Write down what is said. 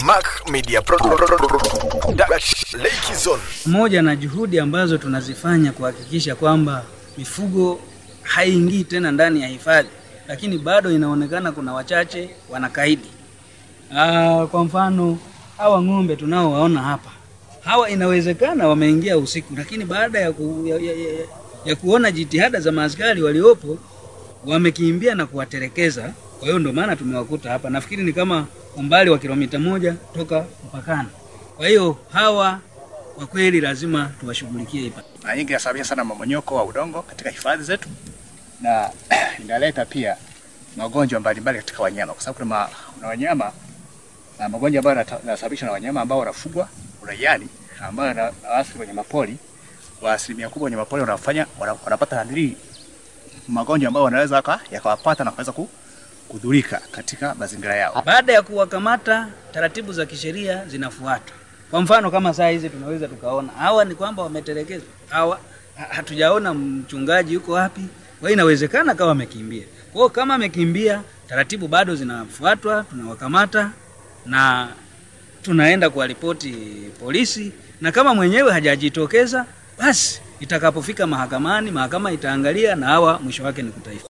Mac Media Lake Zone. Moja na juhudi ambazo tunazifanya kuhakikisha kwamba mifugo haingii tena ndani ya hifadhi, lakini bado inaonekana kuna wachache wanakaidi. Aa, kwa mfano hawa ng'ombe tunaowaona hapa, hawa inawezekana wameingia usiku, lakini baada ya, ku, ya, ya, ya, ya kuona jitihada za maaskari waliopo wamekimbia na kuwatelekeza. Kwa hiyo ndio maana tumewakuta hapa, nafikiri ni kama umbali wa kilomita moja toka mpakani. Kwa hiyo hawa kwa kweli lazima tuwashughulikie hapa. na nyingi inasababisha sana mamonyoko wa udongo katika hifadhi zetu na inaleta pia magonjwa mbalimbali katika wanyama, kwa sababu kuna, ma, kuna wanyama na magonjwa ambayo yanasababishwa na wanyama ambao wanafugwa uraiani, ambayo kwenye pori. Kwa asilimia kubwa kwenye pori wanafanya wanapata hadhiri magonjwa ambayo wanaweza yakawapata na kuweza ku- kudhurika katika mazingira yao. Baada ya kuwakamata, taratibu za kisheria zinafuatwa. Kwa mfano kama saa hizi tunaweza tukaona hawa ni kwamba wametelekezwa, hawa hatujaona mchungaji yuko wapi. Kwa hiyo inawezekana kawa amekimbia. Kwa hiyo kama amekimbia, taratibu bado zinafuatwa, tunawakamata na tunaenda kuwaripoti polisi, na kama mwenyewe hajajitokeza, basi itakapofika mahakamani, mahakama itaangalia na hawa mwisho wake ni kutaifa.